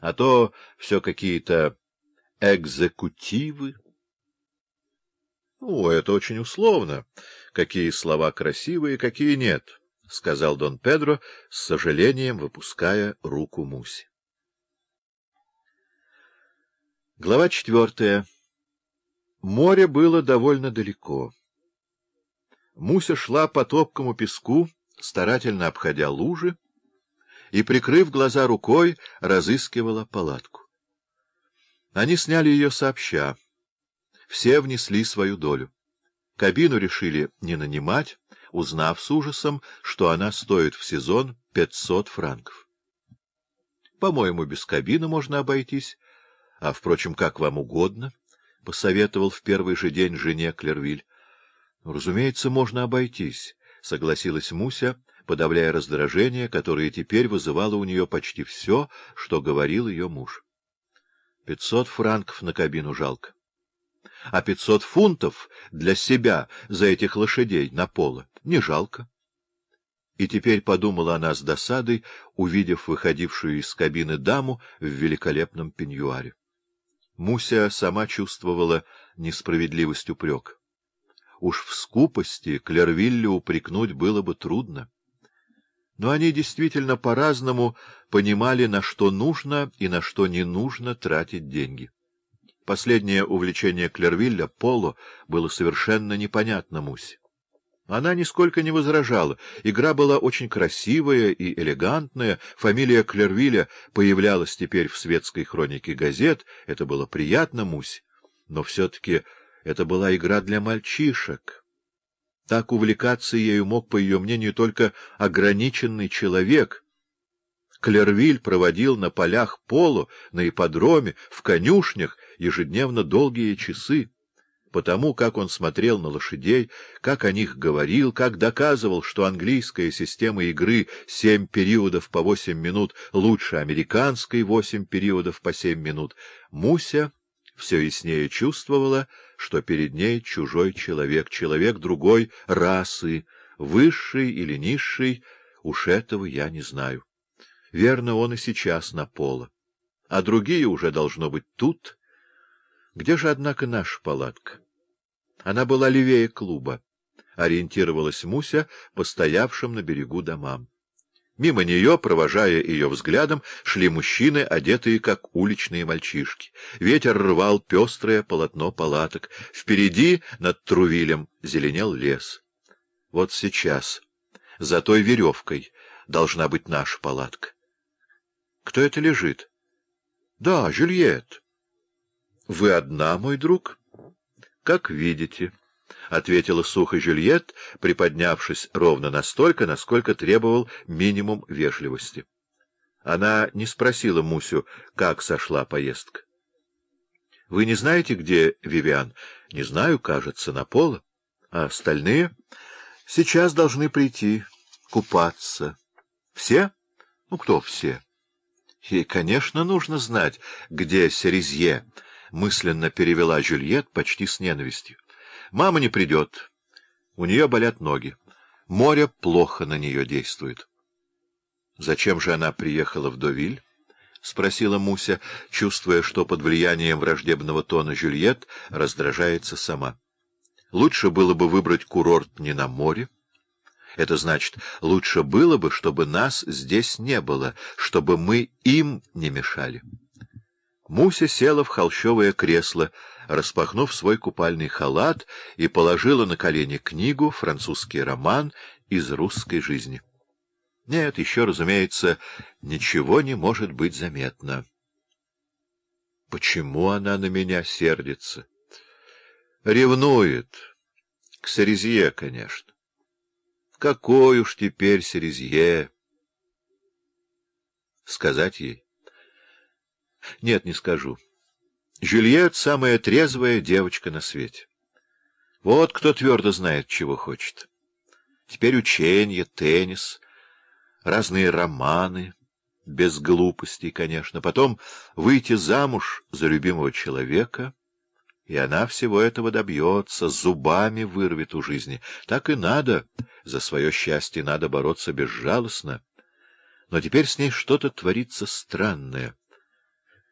А то все какие-то экзекутивы. — О, это очень условно. Какие слова красивые, какие нет, — сказал Дон Педро, с сожалением выпуская руку Муси. Глава четвертая. Море было довольно далеко. Муся шла по топкому песку, старательно обходя лужи, и, прикрыв глаза рукой, разыскивала палатку. Они сняли ее сообща. Все внесли свою долю. Кабину решили не нанимать, узнав с ужасом, что она стоит в сезон пятьсот франков. По-моему, без кабины можно обойтись, а, впрочем, как вам угодно, — посоветовал в первый же день жене Клервиль. — Разумеется, можно обойтись, — согласилась Муся, подавляя раздражение, которое теперь вызывало у нее почти все, что говорил ее муж. Пятьсот франков на кабину жалко. А пятьсот фунтов для себя за этих лошадей на поло не жалко. И теперь подумала она с досадой, увидев выходившую из кабины даму в великолепном пеньюаре. Муся сама чувствовала несправедливость упрека. Уж в скупости Клервилле упрекнуть было бы трудно. Но они действительно по-разному понимали, на что нужно и на что не нужно тратить деньги. Последнее увлечение Клервилля, Поло, было совершенно непонятно Мусе. Она нисколько не возражала. Игра была очень красивая и элегантная. Фамилия Клервилля появлялась теперь в светской хронике газет. Это было приятно Мусе. Но все-таки это была игра для мальчишек. Так увлекаться ею мог, по ее мнению, только ограниченный человек. Клервиль проводил на полях поло, на ипподроме, в конюшнях ежедневно долгие часы. Потому как он смотрел на лошадей, как о них говорил, как доказывал, что английская система игры семь периодов по восемь минут лучше американской восемь периодов по семь минут, Муся все яснее чувствовала, что перед ней чужой человек, человек другой расы, высший или низший, уж этого я не знаю. Верно, он и сейчас на поло. А другие уже должно быть тут, где же, однако, наша палатка? Она была левее клуба. Ориентировалась Муся по стоявшим на берегу домам. Мимо нее, провожая ее взглядом, шли мужчины, одетые как уличные мальчишки. Ветер рвал пестрое полотно палаток. Впереди, над Трувилем, зеленел лес. Вот сейчас, за той веревкой, должна быть наша палатка. Кто это лежит? Да, Жюльет. Вы одна, мой друг? Как видите, — ответила сухо Жюльет, приподнявшись ровно настолько, насколько требовал минимум вежливости. Она не спросила Мусю, как сошла поездка. — Вы не знаете, где Вивиан? — Не знаю, кажется, на поло. А остальные сейчас должны прийти купаться. Все? Ну, кто все? Ей, конечно, нужно знать, где Серезье, — мысленно перевела Жюльет почти с ненавистью. «Мама не придет. У нее болят ноги. Море плохо на нее действует». «Зачем же она приехала в Довиль?» — спросила Муся, чувствуя, что под влиянием враждебного тона Жюльет раздражается сама. «Лучше было бы выбрать курорт не на море. Это значит, лучше было бы, чтобы нас здесь не было, чтобы мы им не мешали». Муся села в холщовое кресло, распахнув свой купальный халат, и положила на колени книгу «Французский роман из русской жизни». Нет, еще, разумеется, ничего не может быть заметно. Почему она на меня сердится? Ревнует. К Серезье, конечно. Какой уж теперь Серезье? Сказать ей? Нет, не скажу. Жюльет — самая трезвая девочка на свете. Вот кто твердо знает, чего хочет. Теперь ученье, теннис, разные романы, без глупостей, конечно. Потом выйти замуж за любимого человека, и она всего этого добьется, зубами вырвет у жизни. Так и надо, за свое счастье надо бороться безжалостно. Но теперь с ней что-то творится странное —